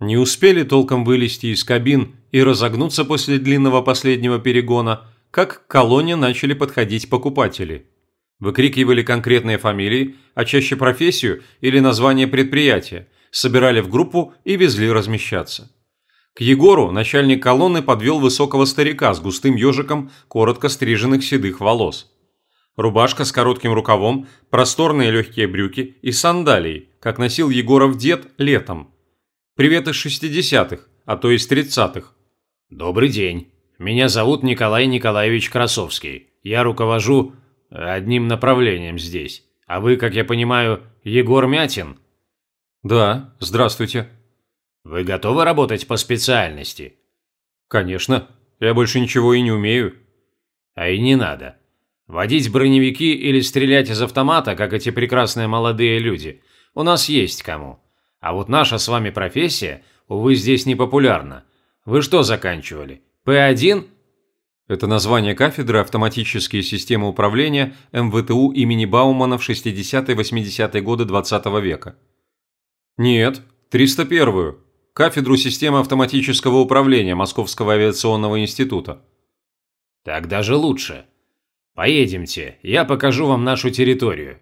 Не успели толком вылезти из кабин и разогнуться после длинного последнего перегона, как к колонне начали подходить покупатели. Выкрикивали конкретные фамилии, а чаще профессию или название предприятия, собирали в группу и везли размещаться. К Егору начальник колонны подвел высокого старика с густым ежиком коротко стриженных седых волос. Рубашка с коротким рукавом, просторные легкие брюки и сандалии, как носил Егоров дед летом. Привет из 60-х, а то из 30-х. Добрый день. Меня зовут Николай Николаевич Красовский. Я руковожу одним направлением здесь. А вы, как я понимаю, Егор Мятин? Да, здравствуйте. Вы готовы работать по специальности? Конечно. Я больше ничего и не умею. А и не надо. Водить броневики или стрелять из автомата, как эти прекрасные молодые люди, у нас есть кому. А вот наша с вами профессия, увы, здесь не популярна. Вы что заканчивали? П1? Это название кафедры «Автоматические системы управления» МВТУ имени Баумана в 60-80-е годы 20 -го века. Нет, 301-ю. Кафедру системы автоматического управления Московского авиационного института. Так даже лучше. Поедемте, я покажу вам нашу территорию.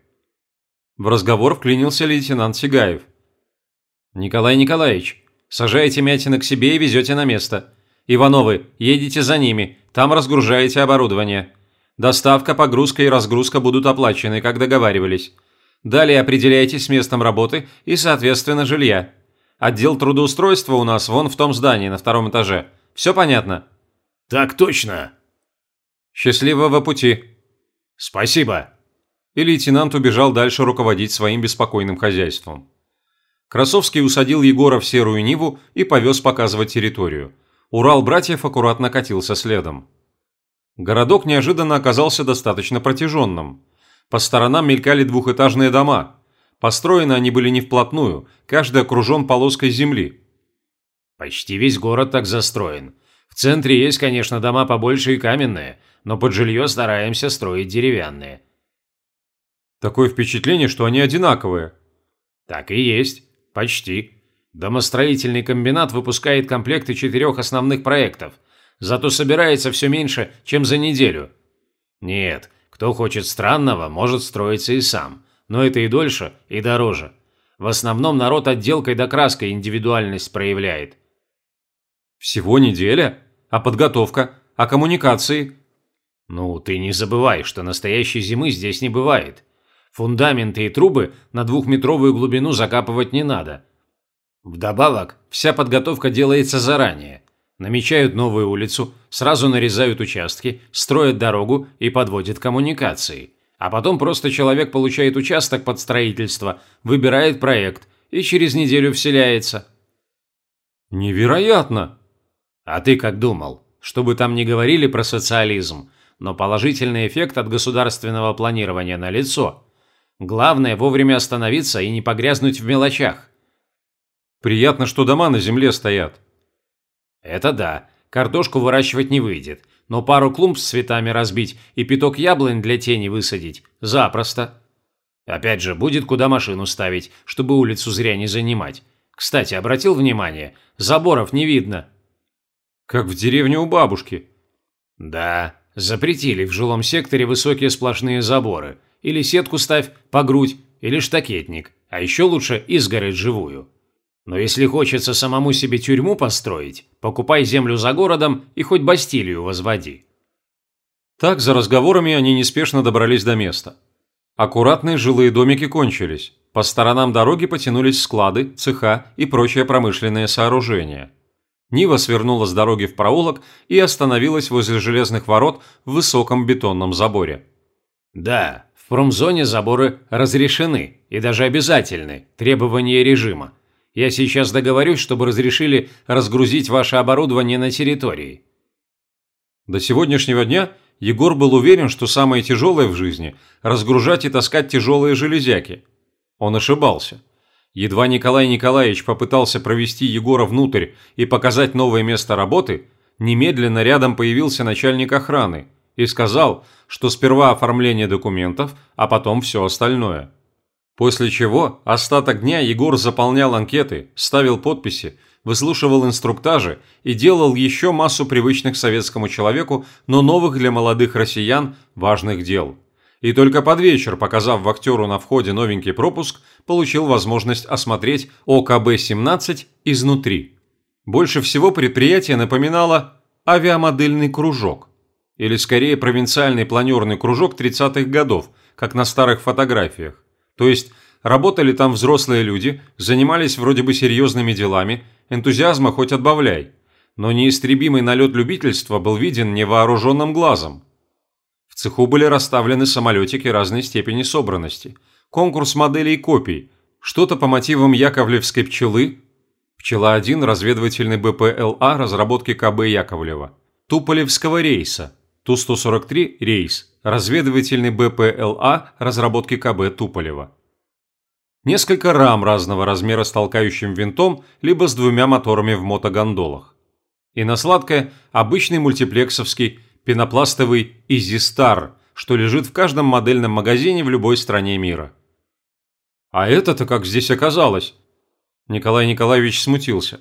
В разговор вклинился лейтенант Сигаев. «Николай Николаевич, сажаете Мятина к себе и везете на место. Ивановы, едете за ними, там разгружаете оборудование. Доставка, погрузка и разгрузка будут оплачены, как договаривались. Далее определяйтесь с местом работы и, соответственно, жилья. Отдел трудоустройства у нас вон в том здании на втором этаже. Все понятно?» «Так точно». «Счастливого пути». «Спасибо». И лейтенант убежал дальше руководить своим беспокойным хозяйством. Красовский усадил Егора в серую Ниву и повез показывать территорию. Урал братьев аккуратно катился следом. Городок неожиданно оказался достаточно протяженным. По сторонам мелькали двухэтажные дома. Построены они были не вплотную, каждый окружен полоской земли. Почти весь город так застроен. В центре есть, конечно, дома побольше и каменные, но под жилье стараемся строить деревянные. Такое впечатление, что они одинаковые. Так и есть. Почти. Домостроительный комбинат выпускает комплекты четырех основных проектов, зато собирается все меньше, чем за неделю. Нет, кто хочет странного, может строиться и сам, но это и дольше, и дороже. В основном народ отделкой да краской индивидуальность проявляет. Всего неделя? А подготовка? А коммуникации? Ну, ты не забывай, что настоящей зимы здесь не бывает. Фундаменты и трубы на двухметровую глубину закапывать не надо. Вдобавок, вся подготовка делается заранее. Намечают новую улицу, сразу нарезают участки, строят дорогу и подводят коммуникации. А потом просто человек получает участок под строительство, выбирает проект и через неделю вселяется. Невероятно! А ты как думал? Чтобы там не говорили про социализм, но положительный эффект от государственного планирования налицо. Главное вовремя остановиться и не погрязнуть в мелочах. Приятно, что дома на земле стоят. Это да. Картошку выращивать не выйдет. Но пару клумб с цветами разбить и пяток яблонь для тени высадить – запросто. Опять же, будет куда машину ставить, чтобы улицу зря не занимать. Кстати, обратил внимание, заборов не видно. Как в деревне у бабушки. Да, запретили в жилом секторе высокие сплошные заборы – или сетку ставь по грудь, или штакетник, а еще лучше изгородь живую. Но если хочется самому себе тюрьму построить, покупай землю за городом и хоть Бастилию возводи. Так, за разговорами они неспешно добрались до места. Аккуратные жилые домики кончились. По сторонам дороги потянулись склады, цеха и прочее промышленное сооружение. Нива свернула с дороги в проулок и остановилась возле железных ворот в высоком бетонном заборе. «Да, в промзоне заборы разрешены и даже обязательны, требования режима. Я сейчас договорюсь, чтобы разрешили разгрузить ваше оборудование на территории. До сегодняшнего дня Егор был уверен, что самое тяжелое в жизни – разгружать и таскать тяжелые железяки. Он ошибался. Едва Николай Николаевич попытался провести Егора внутрь и показать новое место работы, немедленно рядом появился начальник охраны и сказал, что сперва оформление документов, а потом все остальное. После чего остаток дня Егор заполнял анкеты, ставил подписи, выслушивал инструктажи и делал еще массу привычных советскому человеку, но новых для молодых россиян важных дел. И только под вечер, показав вахтеру на входе новенький пропуск, получил возможность осмотреть ОКБ-17 изнутри. Больше всего предприятие напоминало авиамодельный кружок. Или скорее провинциальный планерный кружок 30-х годов, как на старых фотографиях. То есть работали там взрослые люди, занимались вроде бы серьезными делами, энтузиазма хоть отбавляй. Но неистребимый налет любительства был виден невооруженным глазом. В цеху были расставлены самолетики разной степени собранности, конкурс моделей и копий, что-то по мотивам Яковлевской пчелы, Пчела-1 разведывательный БПЛА разработки КБ Яковлева, Туполевского рейса, Ту-143 рейс, разведывательный БПЛА разработки КБ Туполева. Несколько рам разного размера с толкающим винтом, либо с двумя моторами в мотогондолах. И на сладкое – обычный мультиплексовский пенопластовый «Изистар», что лежит в каждом модельном магазине в любой стране мира. А это-то как здесь оказалось? Николай Николаевич смутился.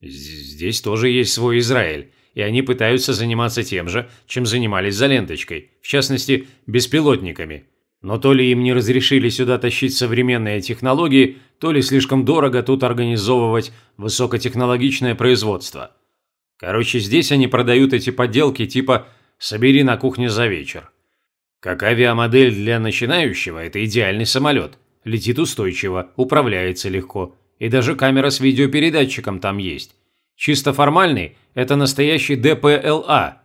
Здесь тоже есть свой Израиль, и они пытаются заниматься тем же, чем занимались за ленточкой, в частности, беспилотниками. Но то ли им не разрешили сюда тащить современные технологии, то ли слишком дорого тут организовывать высокотехнологичное производство. Короче, здесь они продают эти подделки типа «собери на кухне за вечер». Как авиамодель для начинающего – это идеальный самолет. Летит устойчиво, управляется легко. И даже камера с видеопередатчиком там есть. Чисто формальный – это настоящий ДПЛА.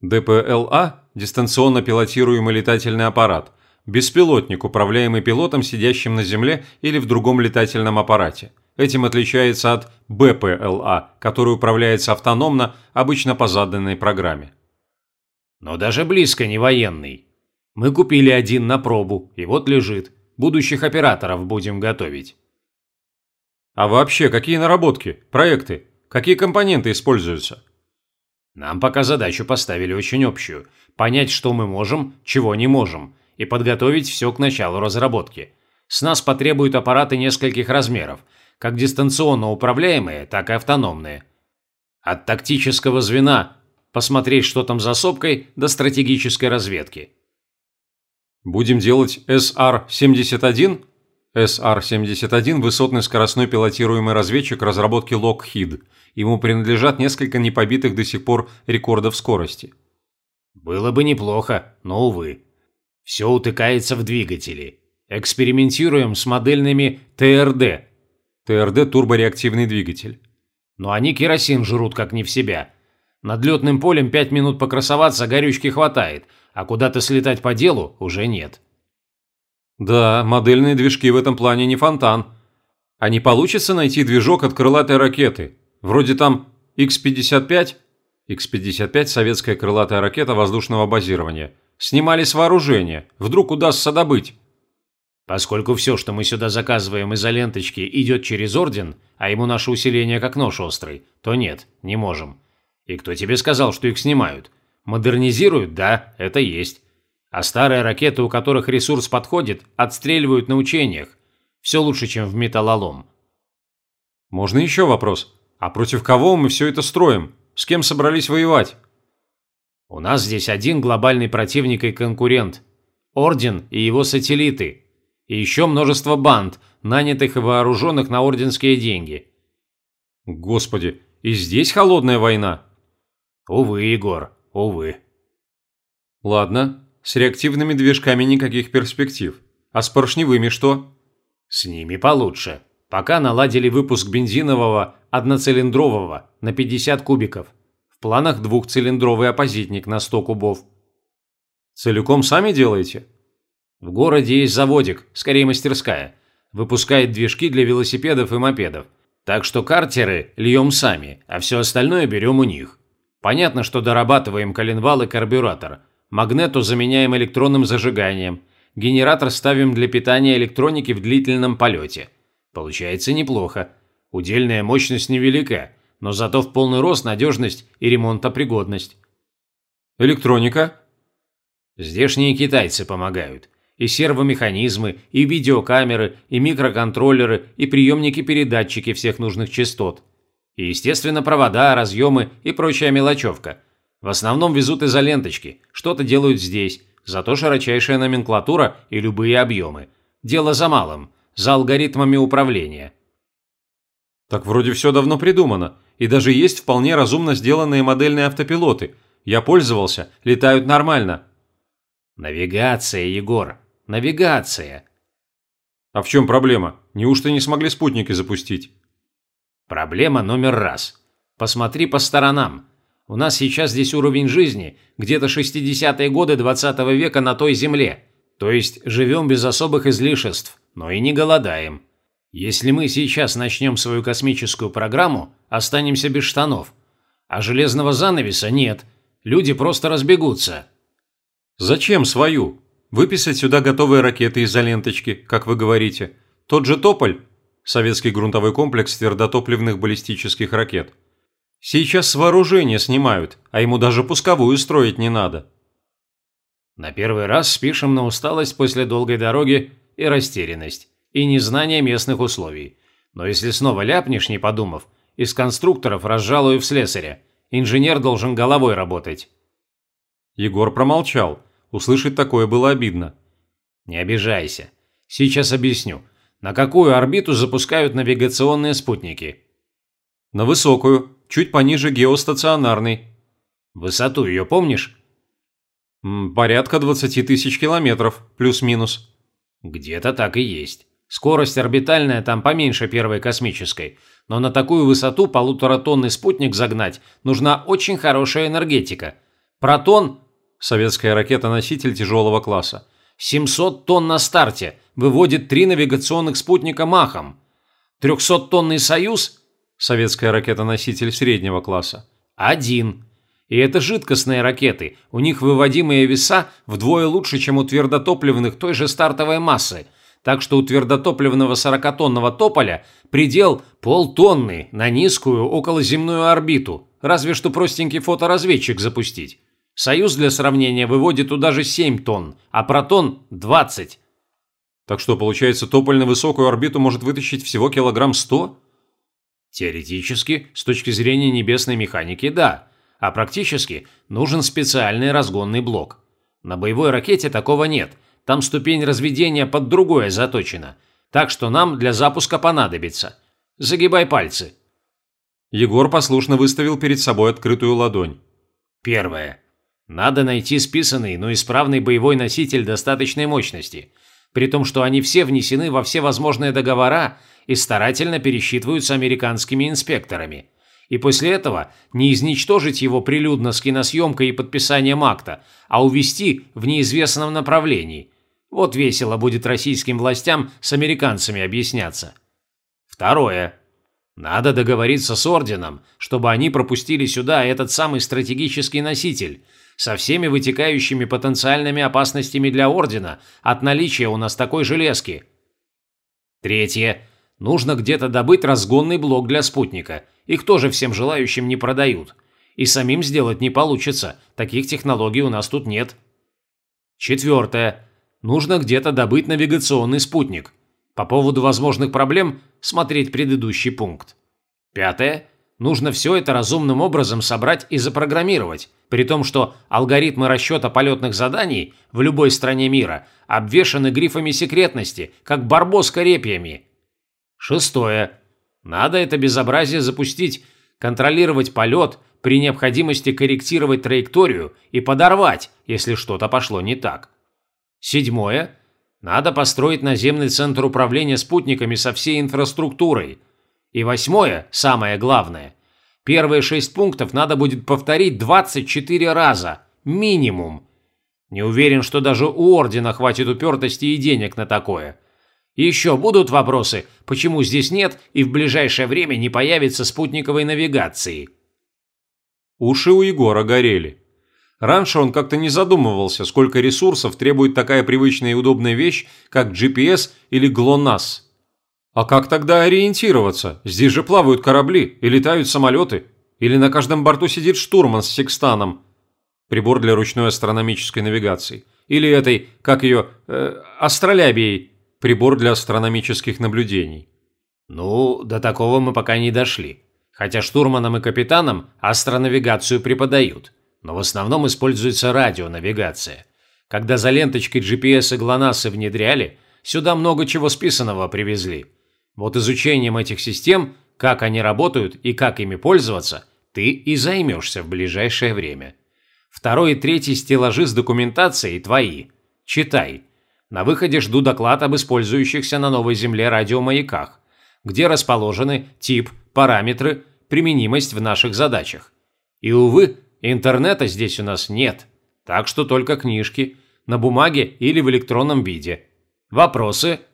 ДПЛА – дистанционно пилотируемый летательный аппарат. Беспилотник, управляемый пилотом, сидящим на земле или в другом летательном аппарате – Этим отличается от БПЛА, который управляется автономно, обычно по заданной программе. Но даже близко не военный. Мы купили один на пробу, и вот лежит. Будущих операторов будем готовить. А вообще, какие наработки, проекты, какие компоненты используются? Нам пока задачу поставили очень общую. Понять, что мы можем, чего не можем, и подготовить все к началу разработки. С нас потребуют аппараты нескольких размеров – как дистанционно управляемые, так и автономные. От тактического звена посмотреть, что там за сопкой, до стратегической разведки. Будем делать SR-71? SR-71 – высотный скоростной пилотируемый разведчик разработки Lockheed. Ему принадлежат несколько непобитых до сих пор рекордов скорости. Было бы неплохо, но, увы. Все утыкается в двигатели. Экспериментируем с модельными ТРД ТРД – турбореактивный двигатель. Но они керосин жрут как не в себя. Над летным полем пять минут покрасоваться горючки хватает, а куда-то слетать по делу уже нет. Да, модельные движки в этом плане не фонтан. А не получится найти движок от крылатой ракеты? Вроде там X-55? X-55 – советская крылатая ракета воздушного базирования. Снимали с вооружения. Вдруг удастся добыть. Поскольку все, что мы сюда заказываем из-за ленточки, идет через Орден, а ему наше усиление как нож острый, то нет, не можем. И кто тебе сказал, что их снимают? Модернизируют? Да, это есть. А старые ракеты, у которых ресурс подходит, отстреливают на учениях. Все лучше, чем в металлолом. Можно еще вопрос? А против кого мы все это строим? С кем собрались воевать? У нас здесь один глобальный противник и конкурент. Орден и его сателлиты – и еще множество банд, нанятых и вооруженных на орденские деньги. Господи, и здесь холодная война? Увы, Егор, увы. Ладно, с реактивными движками никаких перспектив. А с поршневыми что? С ними получше. Пока наладили выпуск бензинового одноцилиндрового на 50 кубиков. В планах двухцилиндровый оппозитник на 100 кубов. Целиком сами делаете? В городе есть заводик, скорее мастерская. Выпускает движки для велосипедов и мопедов. Так что картеры льем сами, а все остальное берем у них. Понятно, что дорабатываем коленвал и карбюратор. Магнету заменяем электронным зажиганием. Генератор ставим для питания электроники в длительном полете. Получается неплохо. Удельная мощность невелика, но зато в полный рост надежность и ремонтопригодность. Электроника? Здешние китайцы помогают. И сервомеханизмы, и видеокамеры, и микроконтроллеры, и приемники-передатчики всех нужных частот. И, естественно, провода, разъемы и прочая мелочевка. В основном везут изоленточки, что-то делают здесь, зато широчайшая номенклатура и любые объемы. Дело за малым, за алгоритмами управления. Так вроде все давно придумано, и даже есть вполне разумно сделанные модельные автопилоты. Я пользовался, летают нормально. Навигация, Егор, навигация. А в чем проблема? Неужто не смогли спутники запустить? Проблема номер раз. Посмотри по сторонам. У нас сейчас здесь уровень жизни где-то 60-е годы 20 -го века на той земле. То есть живем без особых излишеств, но и не голодаем. Если мы сейчас начнем свою космическую программу, останемся без штанов. А железного занавеса нет. Люди просто разбегутся. Зачем свою? Выписать сюда готовые ракеты из-за ленточки, как вы говорите. Тот же Тополь, советский грунтовой комплекс твердотопливных баллистических ракет. Сейчас с вооружения снимают, а ему даже пусковую строить не надо. На первый раз спишем на усталость после долгой дороги и растерянность и незнание местных условий. Но если снова ляпнешь, не подумав, из конструкторов разжалую в слесаря. Инженер должен головой работать». Егор промолчал. Услышать такое было обидно. «Не обижайся. Сейчас объясню. На какую орбиту запускают навигационные спутники?» «На высокую, чуть пониже геостационарной». «Высоту ее помнишь?» «Порядка 20 тысяч километров, плюс-минус». «Где-то так и есть. Скорость орбитальная там поменьше первой космической, но на такую высоту полуторатонный спутник загнать нужна очень хорошая энергетика. Протон – советская ракета-носитель тяжелого класса. 700 тонн на старте, выводит три навигационных спутника махом. 300-тонный «Союз» – советская ракета-носитель среднего класса. Один. И это жидкостные ракеты, у них выводимые веса вдвое лучше, чем у твердотопливных той же стартовой массы – так что у твердотопливного 40-тонного тополя предел полтонны на низкую околоземную орбиту, разве что простенький фоторазведчик запустить. Союз для сравнения выводит туда же 7 тонн, а протон – 20. Так что, получается, тополь на высокую орбиту может вытащить всего килограмм 100? Теоретически, с точки зрения небесной механики, да. А практически нужен специальный разгонный блок. На боевой ракете такого нет – там ступень разведения под другое заточена. Так что нам для запуска понадобится. Загибай пальцы». Егор послушно выставил перед собой открытую ладонь. Первое. Надо найти списанный, но исправный боевой носитель достаточной мощности, при том, что они все внесены во все возможные договора и старательно пересчитываются американскими инспекторами. И после этого не изничтожить его прилюдно с киносъемкой и подписанием акта, а увести в неизвестном направлении, вот весело будет российским властям с американцами объясняться. Второе. Надо договориться с Орденом, чтобы они пропустили сюда этот самый стратегический носитель со всеми вытекающими потенциальными опасностями для Ордена от наличия у нас такой железки. Третье. Нужно где-то добыть разгонный блок для спутника. Их тоже всем желающим не продают. И самим сделать не получится, таких технологий у нас тут нет. Четвертое нужно где-то добыть навигационный спутник. По поводу возможных проблем смотреть предыдущий пункт. Пятое. Нужно все это разумным образом собрать и запрограммировать, при том, что алгоритмы расчета полетных заданий в любой стране мира обвешаны грифами секретности, как барбоска репьями. Шестое. Надо это безобразие запустить, контролировать полет, при необходимости корректировать траекторию и подорвать, если что-то пошло не так. Седьмое. Надо построить наземный центр управления спутниками со всей инфраструктурой. И восьмое, самое главное. Первые шесть пунктов надо будет повторить 24 раза. Минимум. Не уверен, что даже у Ордена хватит упертости и денег на такое. Еще будут вопросы, почему здесь нет и в ближайшее время не появится спутниковой навигации? Уши у Егора горели. Раньше он как-то не задумывался, сколько ресурсов требует такая привычная и удобная вещь, как GPS или GLONASS. А как тогда ориентироваться? Здесь же плавают корабли и летают самолеты. Или на каждом борту сидит штурман с секстаном. Прибор для ручной астрономической навигации. Или этой, как ее, э, астролябией, прибор для астрономических наблюдений. Ну, до такого мы пока не дошли. Хотя штурманам и капитанам астронавигацию преподают, но в основном используется радионавигация. Когда за ленточкой GPS и ГЛОНАССы внедряли, сюда много чего списанного привезли. Вот изучением этих систем, как они работают и как ими пользоваться, ты и займешься в ближайшее время. Второй и третий стеллажи с документацией твои. Читай. На выходе жду доклад об использующихся на новой земле радиомаяках, где расположены тип, параметры, применимость в наших задачах. И, увы, интернета здесь у нас нет, так что только книжки, на бумаге или в электронном виде. Вопросы –